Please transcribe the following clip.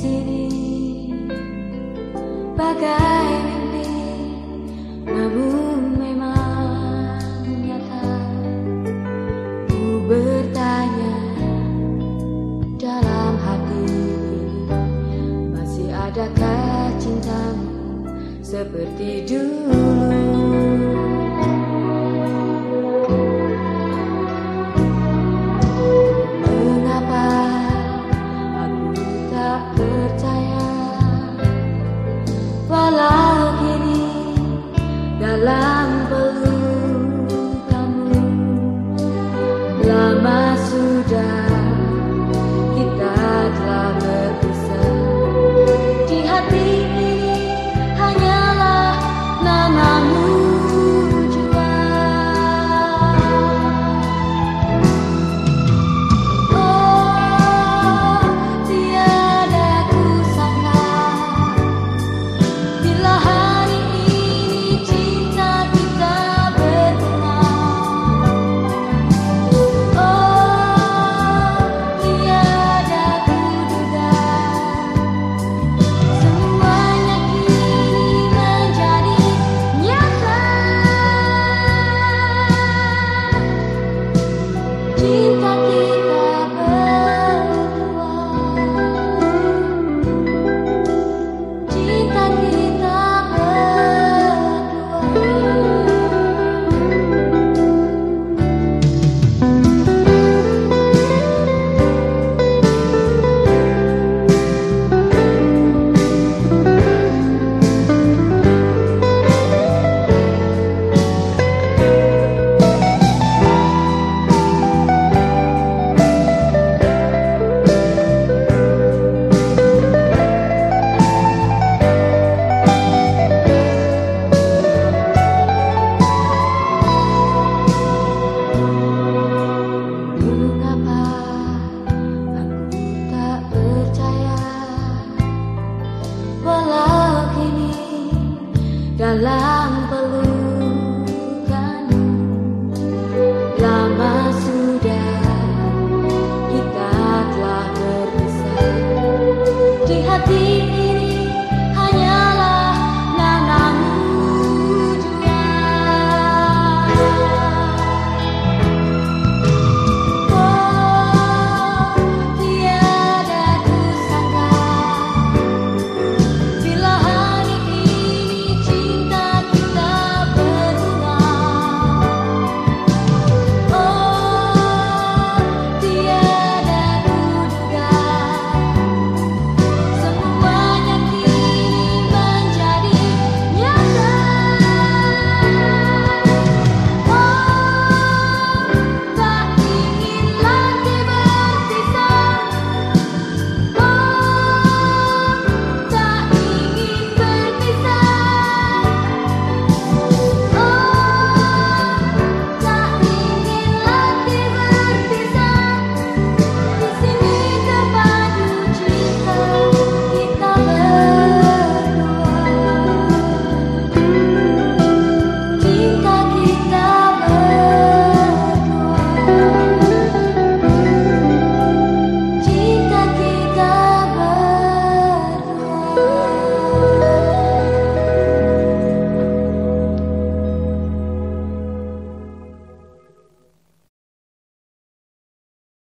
sini. Bagai mimpi namun memang nyata. Ku bertanya dalam hati masih adakah cintamu seperti dulu? Voilà. Dalam